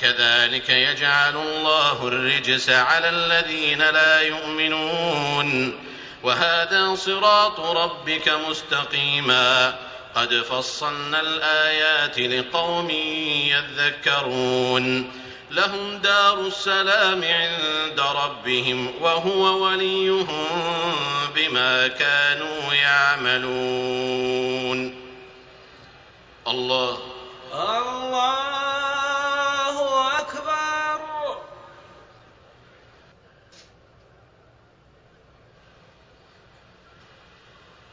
كذلك يجعل الله الرجس على الذين لا يؤمنون. وهذا صراط ربك مستقيما. قد فصلنا الآيات لقوم يذكرون. لهم دار السلام عند ربهم وهو وليهم بما كانوا يعملون. الله. الله أكبر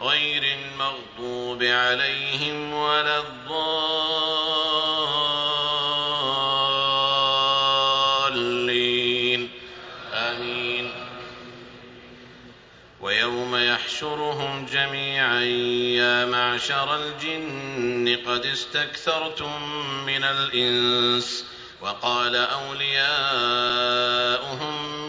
غير المغضوب عليهم ولا الضالين. آمين. ويوم يحشرهم جميعا يا معشر الجن قد استكثرتم من الإنس وقال أولياؤهم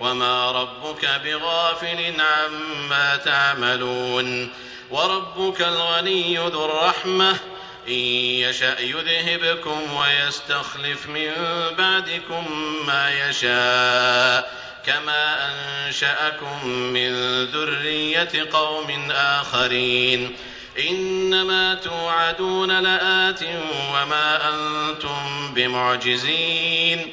وما ربك بغافل عما تعملون وربك الغني ذو الرحمه ان يشا يذهبكم ويستخلف من بعدكم ما يشاء كما انشاكم من ذريه قوم اخرين انما توعدون لات وما أنتم بمعجزين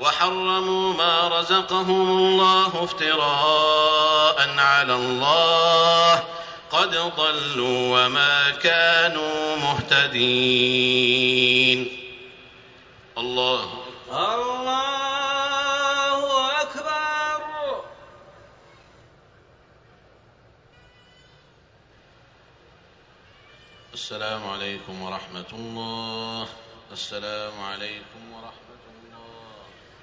وحرموا ما رزقهم الله افتراء على الله. قد ضلوا وما كانوا مهتدين. الله الله أكبر. السلام عليكم ورحمة الله. السلام عليكم ورحمة الله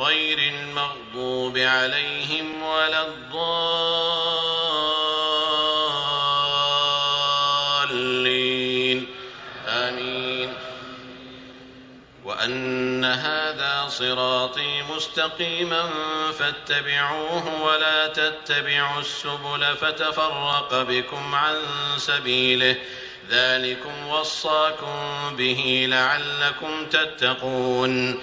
غير المغضوب عليهم ولا الضالين. آمين. وأن هذا صراطي مستقيما فاتبعوه ولا تتبعوا السبل فتفرق بكم عن سبيله. ذلكم وصاكم به لعلكم تتقون.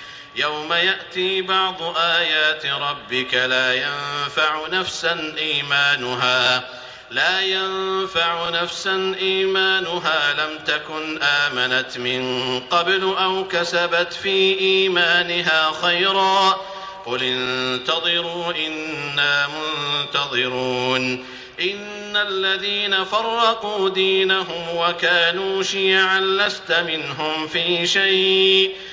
يوم يأتي بعض آيات ربك لا ينفع نفسا إيمانها لا ينفع نفسا إيمانها لم تكن آمنت من قبل أو كسبت في إيمانها خيرا قل انتظروا إنا منتظرون إن الذين فرقوا دينهم وكانوا شيعا لست منهم في شيء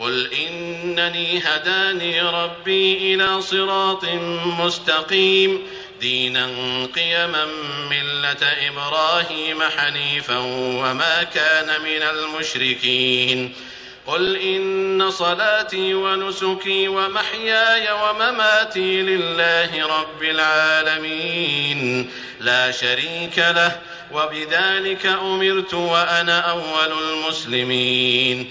قل إنني هداني ربي إلى صراط مستقيم دينا قيما ملة إبراهيم حنيفا وما كان من المشركين قل إن صلاتي ونسكي ومحياي ومماتي لله رب العالمين لا شريك له وبذلك أمرت وأنا أول المسلمين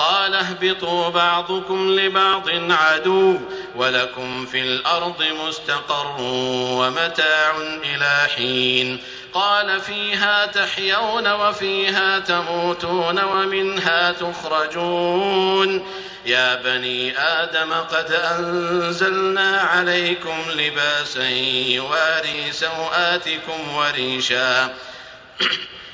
قال اهبطوا بعضكم لبعض عدو ولكم في الأرض مستقر ومتاع إلى حين. قال فيها تحيون وفيها تموتون ومنها تخرجون. يا بني آدم قد أنزلنا عليكم لباسا يواري سوآتكم وريشا.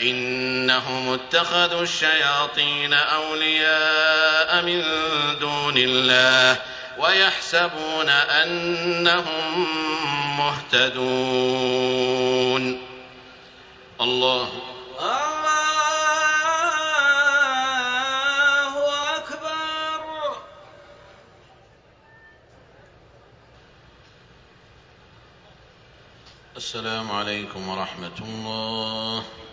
إنهم اتخذوا الشياطين أولياء من دون الله ويحسبون أنهم مهتدون. الله الله أكبر. السلام عليكم ورحمة الله.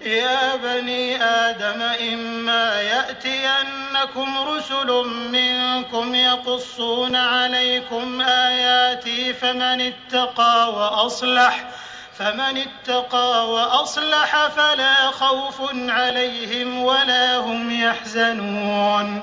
يا بني آدم إما يأتينكم رسل منكم يقصون عليكم آياتي فمن اتقى وأصلح فمن اتقى وأصلح فلا خوف عليهم ولا هم يحزنون.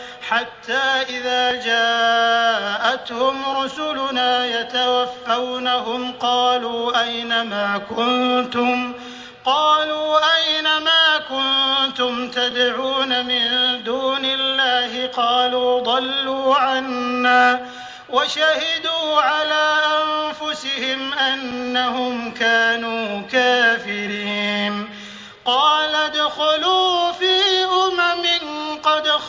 حتى إذا جاءتهم رسلنا يتوفونهم قالوا أين ما كنتم؟ قالوا أين ما كنتم تدعون من دون الله؟ قالوا ضلوا عنا وشهدوا على أنفسهم أنهم كانوا كافرين. قال ادخلوا في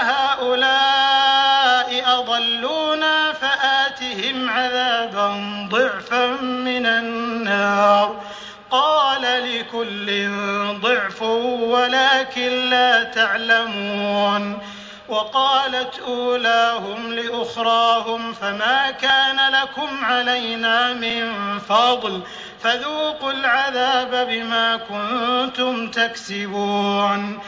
هؤلاء أضلونا فآتهم عذابا ضعفا من النار. قال لكل ضعف ولكن لا تعلمون. وقالت أولاهم لأخراهم فما كان لكم علينا من فضل فذوقوا العذاب بما كنتم تكسبون.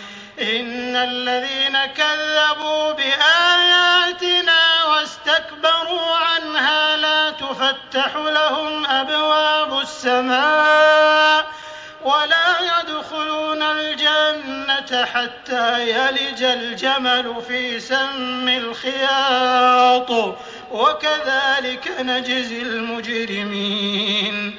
إن الذين كذبوا بآياتنا واستكبروا عنها لا تفتح لهم أبواب السماء ولا يدخلون الجنة حتى يلج الجمل في سم الخياط. وكذلك نجزي المجرمين.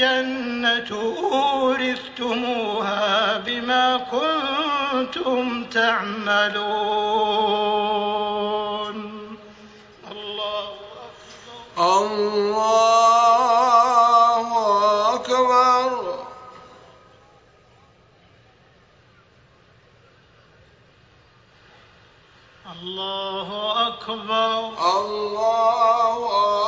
الجنة أورثتموها بما كنتم تعملون. الله أكبر الله أكبر. الله أكبر. الله أكبر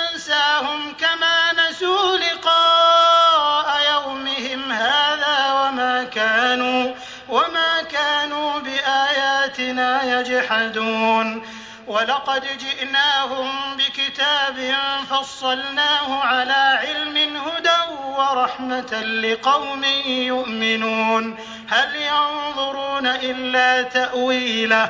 ننساهم كما نسوا لقاء يومهم هذا وما كانوا وما كانوا بآياتنا يجحدون. ولقد جئناهم بكتاب فصلناه على علم هدى ورحمة لقوم يؤمنون. هل ينظرون إلا تأويله؟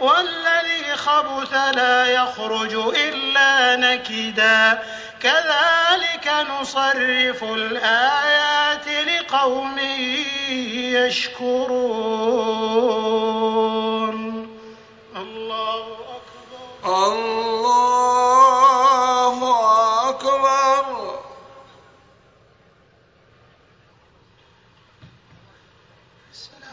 والذي خبث لا يخرج إلا نكدا. كذلك نصرف الآيات لقوم يشكرون. الله أكبر. الله أكبر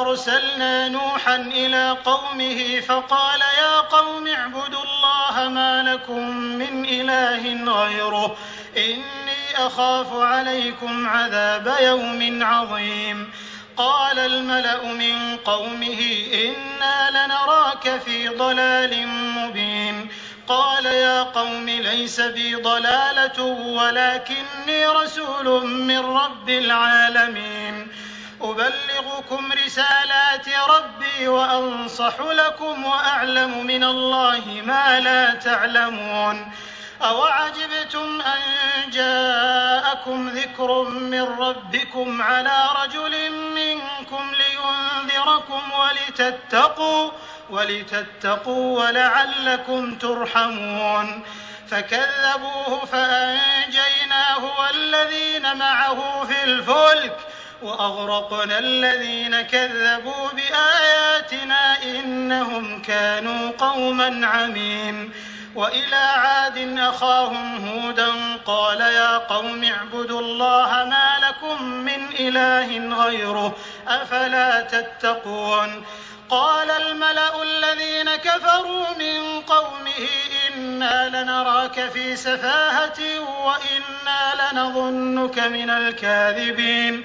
أرسلنا نوحا إلى قومه فقال يا قوم اعبدوا الله ما لكم من إله غيره إني أخاف عليكم عذاب يوم عظيم. قال الملأ من قومه إنا لنراك في ضلال مبين. قال يا قوم ليس بي ضلالة ولكني رسول من رب العالمين. أبلغكم رسالات ربي وأنصح لكم وأعلم من الله ما لا تعلمون. أوعجبتم أن جاءكم ذكر من ربكم على رجل منكم لينذركم ولتتقوا ولتتقوا ولعلكم ترحمون. فكذبوه فأنجيناه والذين معه في الفلك وأغرقنا الذين كذبوا بآياتنا إنهم كانوا قوما عمين وإلى عاد أخاهم هودا قال يا قوم اعبدوا الله ما لكم من إله غيره أفلا تتقون. قال الملأ الذين كفروا من قومه إنا لنراك في سفاهة وإنا لنظنك من الكاذبين.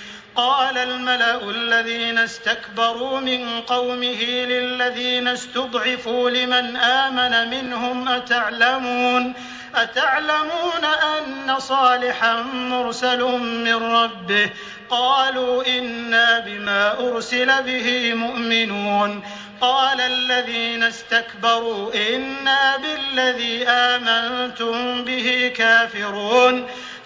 قال الملأ الذين استكبروا من قومه للذين استضعفوا لمن آمن منهم أتعلمون أتعلمون أن صالحا مرسل من ربه قالوا إنا بما أرسل به مؤمنون قال الذين استكبروا إنا بالذي آمنتم به كافرون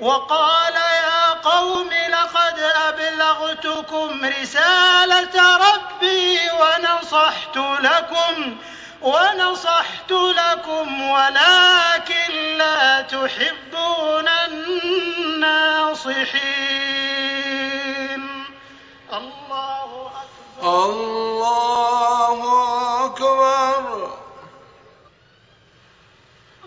وقال يا قوم لقد أبلغتكم رسالة ربي ونصحت لكم ونصحت لكم ولكن لا تحبون الناصحين. الله أكبر. الله أكبر.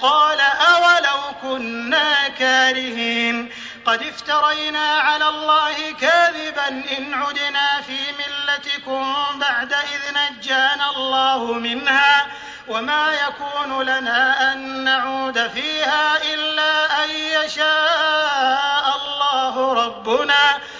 قال أولو كنا كارهين قد افترينا على الله كاذبا إن عدنا في ملتكم بعد إذ نجانا الله منها وما يكون لنا أن نعود فيها إلا أن يشاء الله ربنا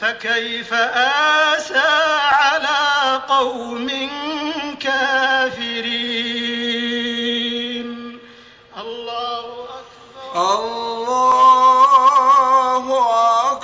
فكيف آسى على قوم كافرين؟ الله أكبر. الله أكبر.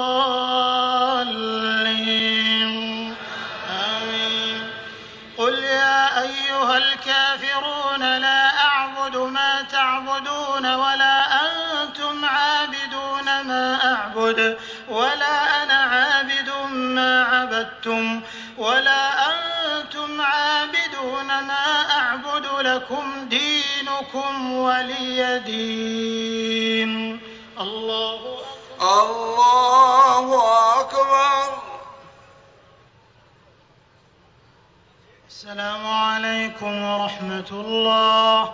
عبدتم ولا أنتم عابدون ما أعبد لكم دينكم ولي دين الله أكبر الله أكبر السلام عليكم ورحمة الله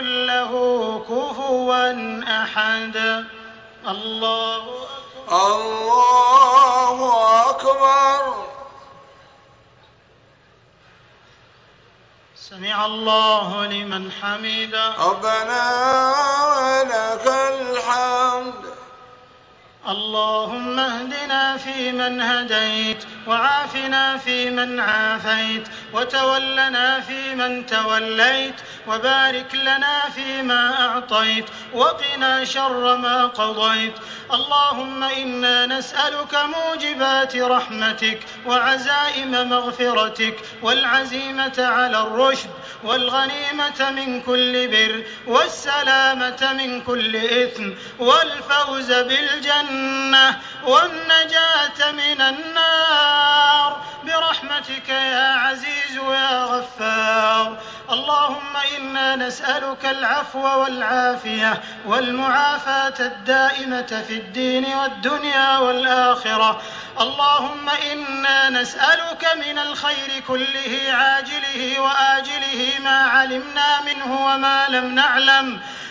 يكن له كفوا أحد. الله أكبر. الله أكبر. سمع الله لمن حمده. ربنا ولك الحمد. اللهم اهدنا فيمن هديت. وعافنا فيمن عافيت وتولنا فيمن توليت وبارك لنا فيما أعطيت وقنا شر ما قضيت. اللهم إنا نسألك موجبات رحمتك وعزائم مغفرتك والعزيمة على الرشد والغنيمة من كل بر والسلامة من كل إثم والفوز بالجنة والنجاة من النار. برحمتك يا عزيز يا غفار. اللهم إنا نسألك العفو والعافية والمعافاة الدائمة في الدين والدنيا والآخرة. اللهم إنا نسألك من الخير كله عاجله وآجله ما علمنا منه وما لم نعلم.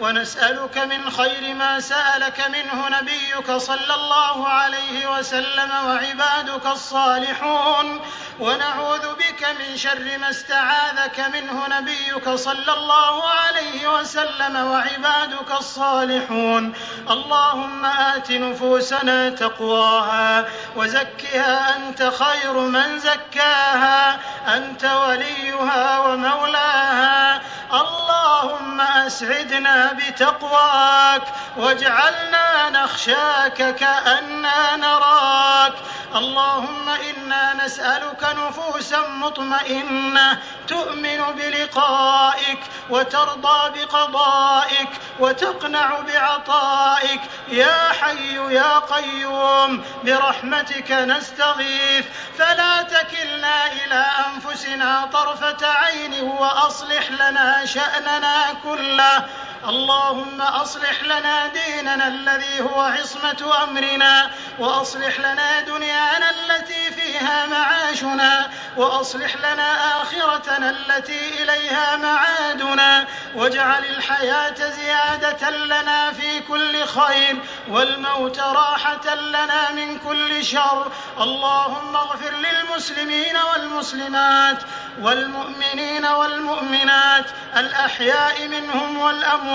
ونسألك من خير ما سألك منه نبيك صلى الله عليه وسلم وعبادك الصالحون. ونعوذ بك من شر ما استعاذك منه نبيك صلى الله عليه وسلم وعبادك الصالحون. اللهم آت نفوسنا تقواها وزكها أنت خير من زكاها. أنت وليها ومولاها. اللهم أسعدنا بتقواك واجعلنا نخشاك كأنا نراك. اللهم إنا نسألك نفوسا مطمئنة تؤمن بلقائك وترضى بقضائك وتقنع بعطائك. يا حي يا قيوم برحمتك نستغيث. فلا تكلنا إلى أنفسنا طرفة عين وأصلح لنا شأننا كله اللهم أصلح لنا ديننا الذي هو عصمة أمرنا وأصلح لنا دنيانا التي فيها معاشنا وأصلح لنا آخرتنا التي إليها معادنا واجعل الحياة زيادة لنا في كل خير والموت راحة لنا من كل شر. اللهم اغفر للمسلمين والمسلمات والمؤمنين والمؤمنات الأحياء منهم والأموات.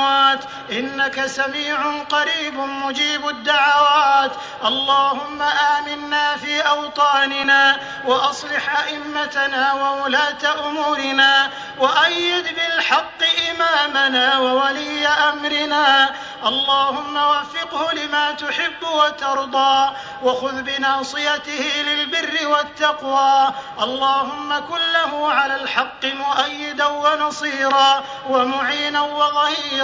إنك سميع قريب مجيب الدعوات. اللهم آمنا في أوطاننا وأصلح أئمتنا وولاة أمورنا وأيد بالحق إمامنا وولي أمرنا. اللهم وفقه لما تحب وترضى وخذ بناصيته للبر والتقوى. اللهم كن له على الحق مؤيدا ونصيرا ومعينا وظهيرا.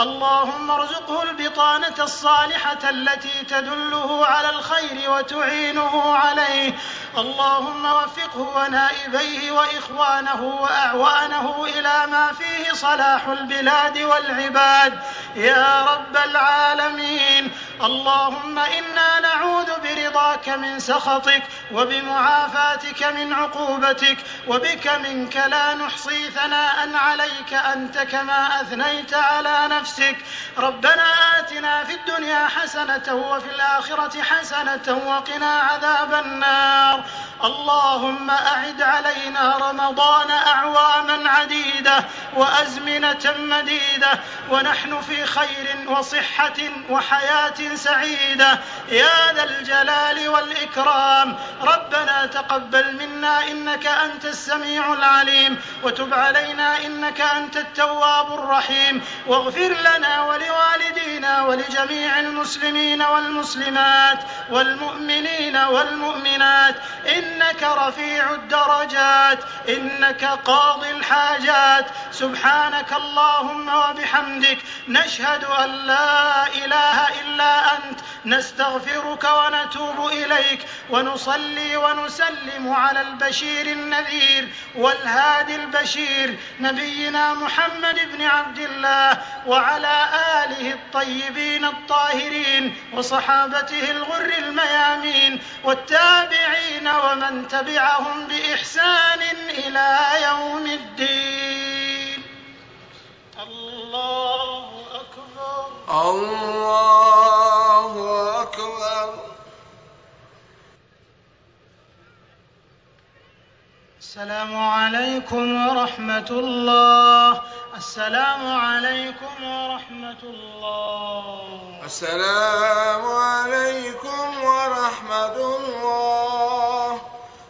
اللهم ارزقه البطانة الصالحة التي تدله على الخير وتعينه عليه. اللهم وفقه ونائبيه وإخوانه وأعوانه إلى ما فيه صلاح البلاد والعباد. يا رب العالمين. اللهم إنا نعوذ برضاك من سخطك وبمعافاتك من عقوبتك وبك منك لا نحصي ثناء عليك أنت كما أثنيت على نفسك. ربنا آتنا في الدنيا حسنة وفي الآخرة حسنة وقنا عذاب النار. اللهم أعد علينا رمضان أعواما عديدة وأزمنة مديدة ونحن في خير وصحة وحياة سعيدة. يا ذا الجلال والإكرام ربنا تقبل منا إنك أنت السميع العليم وتب علينا إنك أنت التواب الرحيم. واغفر لنا ولوالدينا ولجميع المسلمين والمسلمات والمؤمنين والمؤمنات إنك رفيع الدرجات إنك قاضي الحاجات. سبحانك اللهم وبحمدك نشهد أن لا إله إلا أنت. نستغفرك ونتوب إليك ونصلي ونسلم على البشير النذير والهادي البشير نبينا محمد بن عبد الله وعلى آله الطيبين الطاهرين وصحابته الغر الميامين والتابعين ومن تبعهم بإحسان إلى يوم الدين. الله أكبر. الله أكبر. السلام عليكم ورحمة الله. السلام عليكم ورحمة الله. السلام عليكم ورحمة الله.